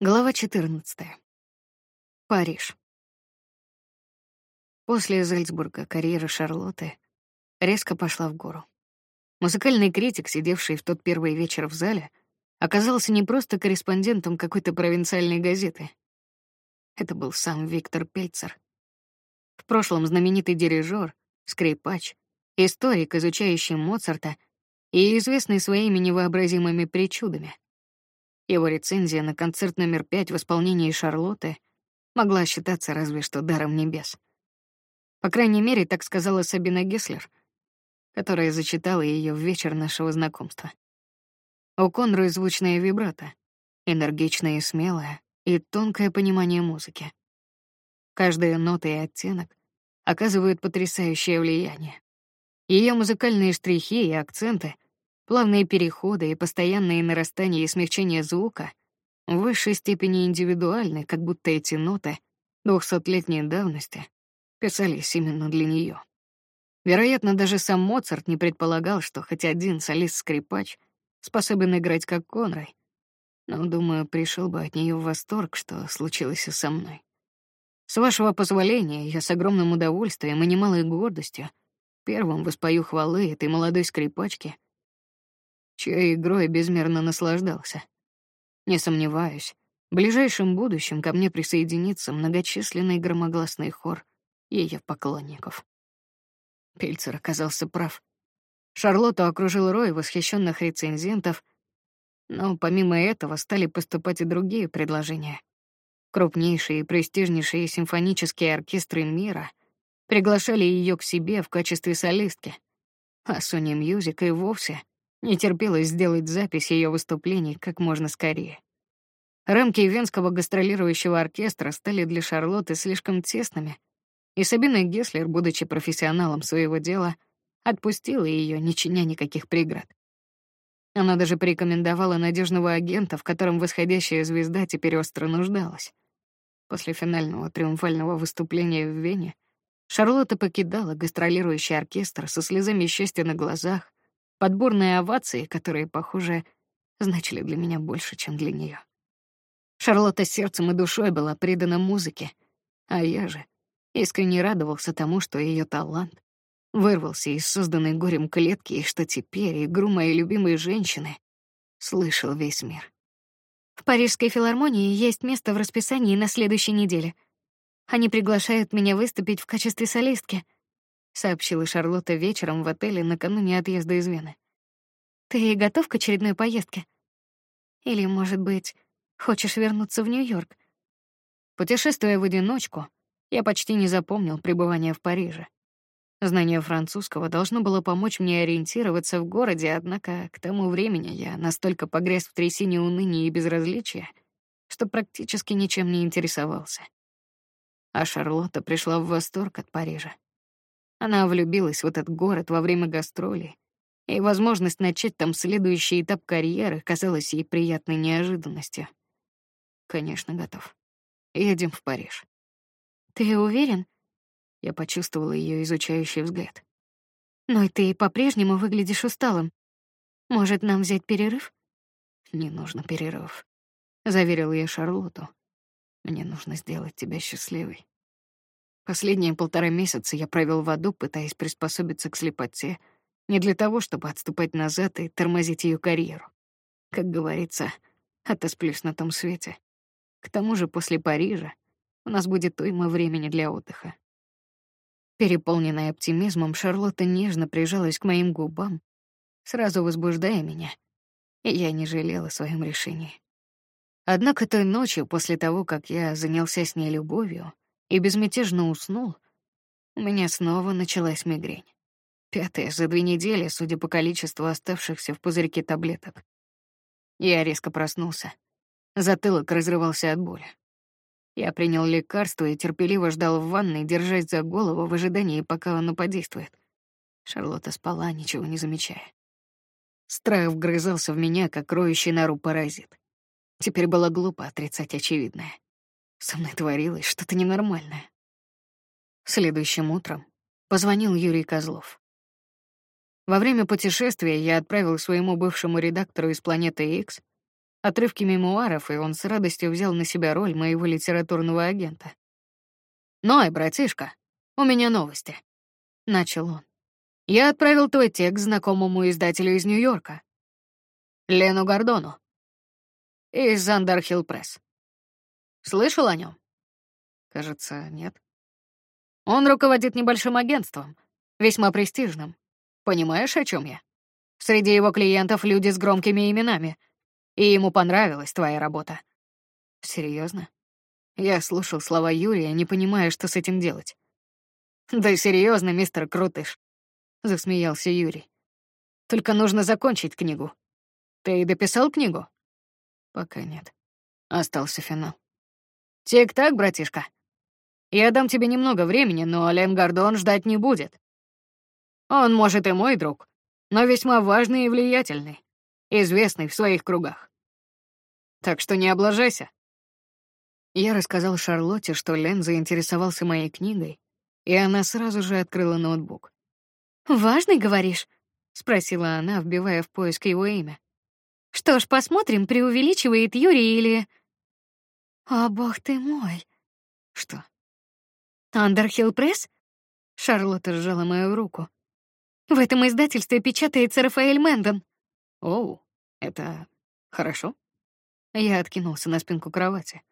Глава 14. Париж. После Зальцбурга карьера Шарлотты резко пошла в гору. Музыкальный критик, сидевший в тот первый вечер в зале, оказался не просто корреспондентом какой-то провинциальной газеты. Это был сам Виктор Пельцер. В прошлом знаменитый дирижер, скрипач, историк, изучающий Моцарта и известный своими невообразимыми причудами — его рецензия на концерт номер пять в исполнении Шарлотты могла считаться разве что даром небес. По крайней мере, так сказала Сабина Геслер, которая зачитала ее в вечер нашего знакомства. У Конры звучная вибрато, энергичная и смелая, и тонкое понимание музыки. Каждая нота и оттенок оказывают потрясающее влияние. Ее музыкальные штрихи и акценты — Плавные переходы и постоянные нарастания и смягчение звука в высшей степени индивидуальны, как будто эти ноты двухсотлетней давности писались именно для нее. Вероятно, даже сам Моцарт не предполагал, что хоть один солист-скрипач способен играть как Конрай, но, думаю, пришел бы от нее в восторг, что случилось и со мной. С вашего позволения, я с огромным удовольствием и немалой гордостью первым воспою хвалы этой молодой скрипачке — чьей игрой безмерно наслаждался. Не сомневаюсь, в ближайшем будущем ко мне присоединится многочисленный громогласный хор ее поклонников. Пельцер оказался прав. Шарлотту окружил рой восхищенных рецензентов, но помимо этого стали поступать и другие предложения. Крупнейшие и престижнейшие симфонические оркестры мира приглашали ее к себе в качестве солистки, а Sony Music и вовсе не терпелось сделать запись ее выступлений как можно скорее. Рамки венского гастролирующего оркестра стали для Шарлотты слишком тесными, и Сабина Геслер, будучи профессионалом своего дела, отпустила ее, не чиня никаких преград. Она даже порекомендовала надежного агента, в котором восходящая звезда теперь остро нуждалась. После финального триумфального выступления в Вене Шарлотта покидала гастролирующий оркестр со слезами счастья на глазах, подборные овации, которые, похоже, значили для меня больше, чем для нее. Шарлотта сердцем и душой была предана музыке, а я же искренне радовался тому, что ее талант вырвался из созданной горем клетки, и что теперь игру моей любимой женщины слышал весь мир. В Парижской филармонии есть место в расписании на следующей неделе. Они приглашают меня выступить в качестве солистки — сообщила Шарлотта вечером в отеле накануне отъезда из Вены. Ты готов к очередной поездке? Или, может быть, хочешь вернуться в Нью-Йорк? Путешествуя в одиночку, я почти не запомнил пребывания в Париже. Знание французского должно было помочь мне ориентироваться в городе, однако к тому времени я настолько погряз в трясине уныния и безразличия, что практически ничем не интересовался. А Шарлотта пришла в восторг от Парижа. Она влюбилась в этот город во время гастролей, и возможность начать там следующий этап карьеры казалась ей приятной неожиданностью. Конечно, готов. Едем в Париж. Ты уверен? Я почувствовала ее изучающий взгляд. Но и ты по-прежнему выглядишь усталым. Может, нам взять перерыв? Не нужно перерыв, заверил я Шарлотту. Мне нужно сделать тебя счастливой. Последние полтора месяца я провел в аду, пытаясь приспособиться к слепоте, не для того, чтобы отступать назад и тормозить ее карьеру. Как говорится, отосплюсь на том свете. К тому же после Парижа у нас будет уйма времени для отдыха. Переполненная оптимизмом, Шарлотта нежно прижалась к моим губам, сразу возбуждая меня, и я не жалела о своем решении. Однако той ночью, после того, как я занялся с ней любовью, и безмятежно уснул, у меня снова началась мигрень. Пятая за две недели, судя по количеству оставшихся в пузырьке таблеток. Я резко проснулся. Затылок разрывался от боли. Я принял лекарство и терпеливо ждал в ванной, держась за голову в ожидании, пока оно подействует. Шарлотта спала, ничего не замечая. Страх вгрызался в меня, как роющий нору паразит. Теперь было глупо отрицать очевидное. Со мной творилось что-то ненормальное. Следующим утром позвонил Юрий Козлов. Во время путешествия я отправил своему бывшему редактору из «Планеты X» отрывки мемуаров, и он с радостью взял на себя роль моего литературного агента. «Ной, братишка, у меня новости», — начал он. «Я отправил твой текст знакомому издателю из Нью-Йорка, Лену Гордону, из Андерхилл Пресс. Слышал о нем? Кажется, нет. Он руководит небольшим агентством, весьма престижным. Понимаешь, о чем я? Среди его клиентов люди с громкими именами, и ему понравилась твоя работа. Серьезно? Я слушал слова Юрия, не понимая, что с этим делать. Да серьезно, мистер Крутыш, засмеялся Юрий. Только нужно закончить книгу. Ты дописал книгу? Пока нет. Остался финал. Тик-так, братишка. Я дам тебе немного времени, но Лен Гордон ждать не будет. Он, может, и мой друг, но весьма важный и влиятельный, известный в своих кругах. Так что не облажайся. Я рассказал Шарлотте, что Лен заинтересовался моей книгой, и она сразу же открыла ноутбук. «Важный, говоришь?» — спросила она, вбивая в поиск его имя. Что ж, посмотрим, преувеличивает Юрий или... О, бог ты мой. Что? Андерхилл Пресс? Шарлотта сжала мою руку. В этом издательстве печатается Рафаэль Мэндон. Оу, это хорошо? Я откинулся на спинку кровати.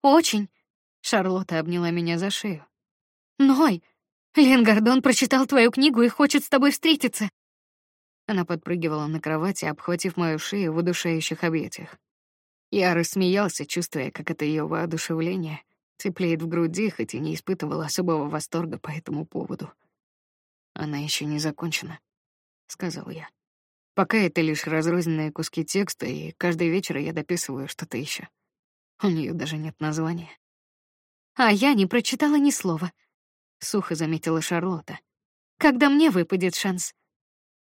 Очень. Шарлотта обняла меня за шею. Ной, Лен Гордон прочитал твою книгу и хочет с тобой встретиться. Она подпрыгивала на кровати, обхватив мою шею в удушающих объятиях. Я рассмеялся, чувствуя, как это ее воодушевление теплеет в груди, хоть и не испытывал особого восторга по этому поводу. Она еще не закончена, сказал я. Пока это лишь разрозненные куски текста, и каждый вечер я дописываю что-то еще. У нее даже нет названия. А я не прочитала ни слова, сухо заметила Шарлотта. Когда мне выпадет шанс?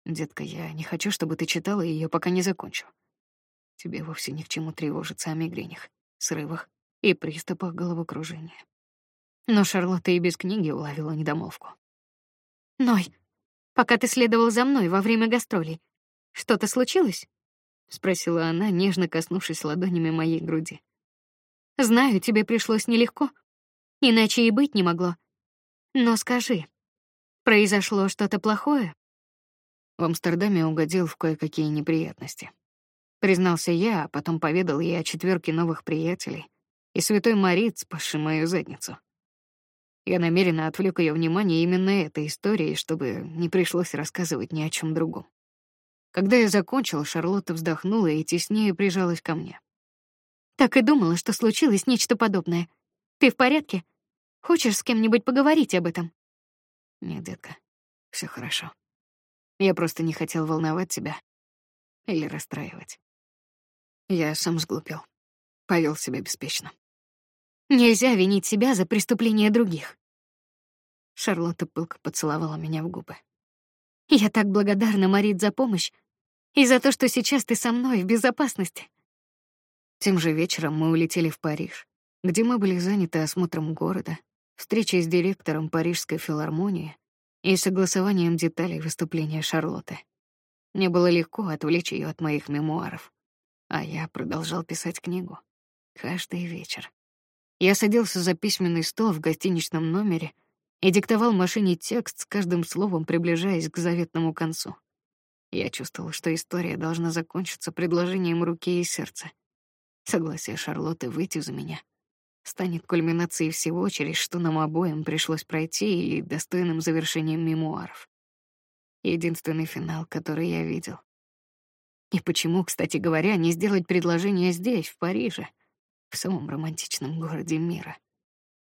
Детка, я не хочу, чтобы ты читала ее, пока не закончу. Тебе вовсе ни к чему тревожиться о мигренях, срывах и приступах головокружения. Но Шарлотта и без книги уловила недомолвку. Ной, пока ты следовал за мной во время гастролей, что-то случилось? спросила она, нежно коснувшись ладонями моей груди. Знаю, тебе пришлось нелегко, иначе и быть не могло. Но скажи, произошло что-то плохое? В Амстердаме угодил в кое-какие неприятности. Признался я, а потом поведал ей о четверке новых приятелей и святой Марит, спасшей мою задницу. Я намеренно отвлек ее внимание именно этой историей, чтобы не пришлось рассказывать ни о чем другом. Когда я закончил, Шарлотта вздохнула и теснее прижалась ко мне. Так и думала, что случилось нечто подобное. Ты в порядке? Хочешь с кем-нибудь поговорить об этом? Нет, детка, все хорошо. Я просто не хотел волновать тебя или расстраивать. Я сам сглупил, повел себя беспечно. Нельзя винить себя за преступления других. Шарлотта пылко поцеловала меня в губы. Я так благодарна, Марит, за помощь и за то, что сейчас ты со мной в безопасности. Тем же вечером мы улетели в Париж, где мы были заняты осмотром города, встречей с директором Парижской филармонии и согласованием деталей выступления Шарлотты. Мне было легко отвлечь ее от моих мемуаров, а я продолжал писать книгу каждый вечер. Я садился за письменный стол в гостиничном номере и диктовал машине текст с каждым словом, приближаясь к заветному концу. Я чувствовал, что история должна закончиться предложением руки и сердца. Согласие Шарлотты выйти за меня — станет кульминацией всего, через что нам обоим пришлось пройти и достойным завершением мемуаров. Единственный финал, который я видел. И почему, кстати говоря, не сделать предложение здесь, в Париже, в самом романтичном городе мира?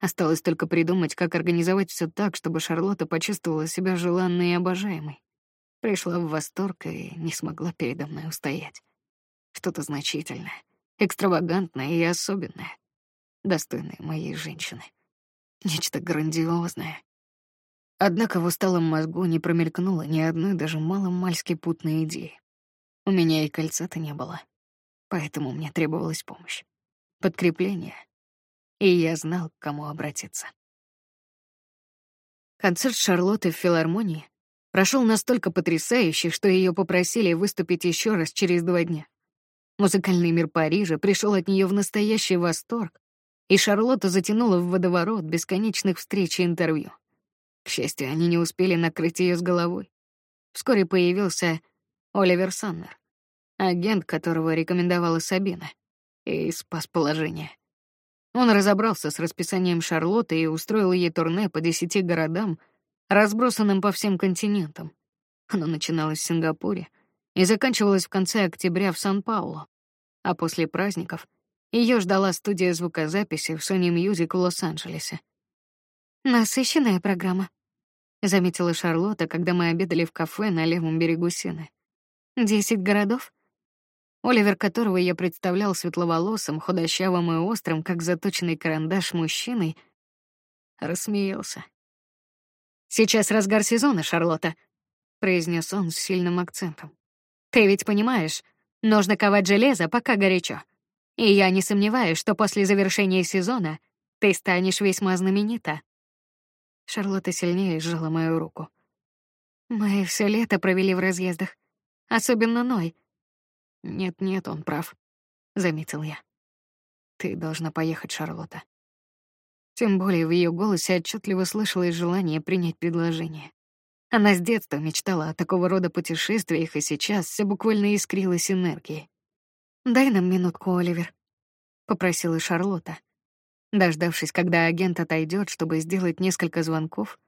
Осталось только придумать, как организовать все так, чтобы Шарлотта почувствовала себя желанной и обожаемой. Пришла в восторг и не смогла передо мной устоять. Что-то значительное, экстравагантное и особенное достойной моей женщины. Нечто грандиозное. Однако в усталом мозгу не промелькнуло ни одной даже маломальски путной идеи. У меня и кольца-то не было, поэтому мне требовалась помощь, подкрепление, и я знал, к кому обратиться. Концерт Шарлотты в филармонии прошел настолько потрясающе, что ее попросили выступить еще раз через два дня. Музыкальный мир Парижа пришел от нее в настоящий восторг, и Шарлотта затянула в водоворот бесконечных встреч и интервью. К счастью, они не успели накрыть ее с головой. Вскоре появился Оливер Саннер, агент, которого рекомендовала Сабина, и спас положение. Он разобрался с расписанием Шарлотты и устроил ей турне по десяти городам, разбросанным по всем континентам. Оно начиналось в Сингапуре и заканчивалось в конце октября в Сан-Паулу, а после праздников ее ждала студия звукозаписи в Sony Music в Лос-Анджелесе. Насыщенная программа, заметила Шарлотта, когда мы обедали в кафе на левом берегу Сены. Десять городов. Оливер, которого я представлял светловолосым, худощавым и острым, как заточенный карандаш мужчиной, рассмеялся. Сейчас разгар сезона, Шарлотта, произнес он с сильным акцентом. Ты ведь понимаешь, нужно ковать железо, пока горячо. И я не сомневаюсь, что после завершения сезона ты станешь весьма знаменита. Шарлотта сильнее сжала мою руку. Мы все лето провели в разъездах, особенно Ной. Нет, нет, он прав, заметил я. Ты должна поехать, Шарлотта. Тем более в ее голосе отчетливо слышалось желание принять предложение. Она с детства мечтала о такого рода путешествиях, и сейчас все буквально искрилось энергией. Дай нам минутку, Оливер, попросила Шарлотта. Дождавшись, когда агент отойдет, чтобы сделать несколько звонков,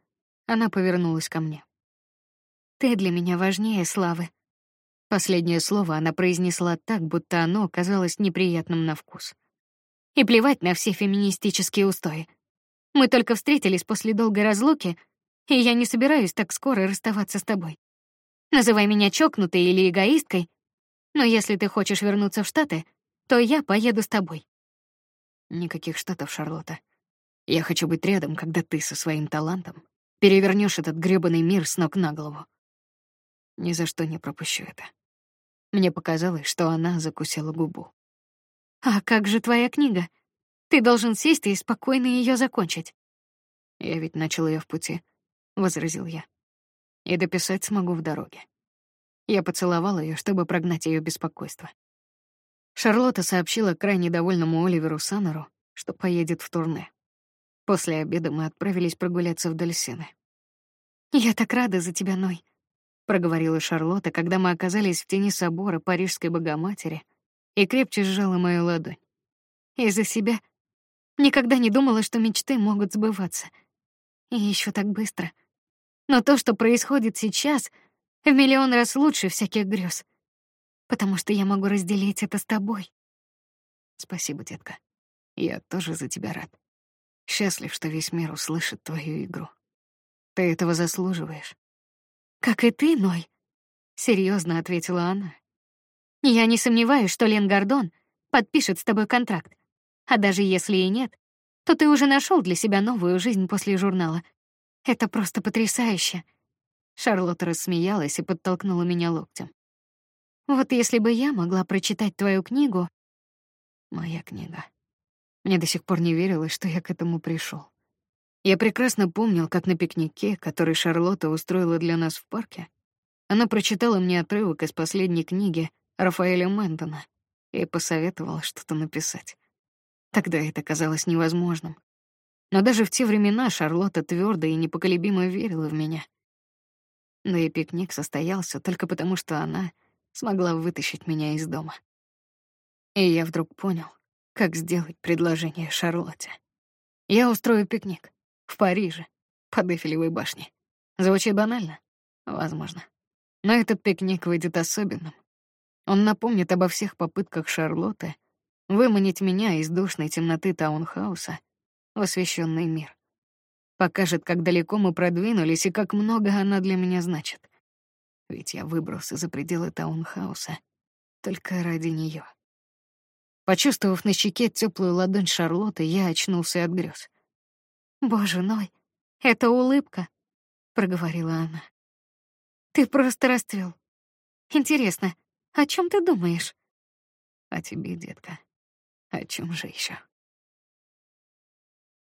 она повернулась ко мне. Ты для меня важнее славы. Последнее слово она произнесла так, будто оно казалось неприятным на вкус. И плевать на все феминистические устои. Мы только встретились после долгой разлуки, и я не собираюсь так скоро расставаться с тобой. Называй меня чокнутой или эгоисткой, но если ты хочешь вернуться в Штаты, то я поеду с тобой. Никаких штатов, Шарлотта. Я хочу быть рядом, когда ты со своим талантом перевернешь этот грёбаный мир с ног на голову. Ни за что не пропущу это. Мне показалось, что она закусила губу. А как же твоя книга? Ты должен сесть и спокойно ее закончить. Я ведь начал ее в пути, возразил я. И дописать смогу в дороге. Я поцеловал ее, чтобы прогнать ее беспокойство. Шарлотта сообщила крайне довольному Оливеру Саннеру, что поедет в турне. После обеда мы отправились прогуляться вдоль сены. «Я так рада за тебя, Ной», — проговорила Шарлотта, когда мы оказались в тени собора Парижской Богоматери и крепче сжала мою ладонь. «Из-за себя никогда не думала, что мечты могут сбываться. И еще так быстро. Но то, что происходит сейчас, в миллион раз лучше всяких грез потому что я могу разделить это с тобой. Спасибо, детка. Я тоже за тебя рад. Счастлив, что весь мир услышит твою игру. Ты этого заслуживаешь. Как и ты, Ной, серьезно ответила она. Я не сомневаюсь, что Лен Гордон подпишет с тобой контракт. А даже если и нет, то ты уже нашел для себя новую жизнь после журнала. Это просто потрясающе. Шарлотта рассмеялась и подтолкнула меня локтем. Вот если бы я могла прочитать твою книгу. Моя книга. Мне до сих пор не верилось, что я к этому пришел. Я прекрасно помнил, как на пикнике, который Шарлотта устроила для нас в парке, она прочитала мне отрывок из последней книги Рафаэля Ментона и посоветовала что-то написать. Тогда это казалось невозможным. Но даже в те времена Шарлотта твердо и непоколебимо верила в меня. Да и пикник состоялся только потому, что она смогла вытащить меня из дома. И я вдруг понял, как сделать предложение Шарлотте. Я устрою пикник в Париже, под Эйфелевой башней. Звучит банально? Возможно. Но этот пикник выйдет особенным. Он напомнит обо всех попытках Шарлотты выманить меня из душной темноты таунхауса в освещенный мир. Покажет, как далеко мы продвинулись и как много она для меня значит ведь я выбрался за пределы таунхауса только ради нее. Почувствовав на щеке теплую ладонь Шарлотты, я очнулся от грез. Боже мой, это улыбка, проговорила она. Ты просто расцвел. Интересно, о чем ты думаешь? О тебе, детка. О чем же еще?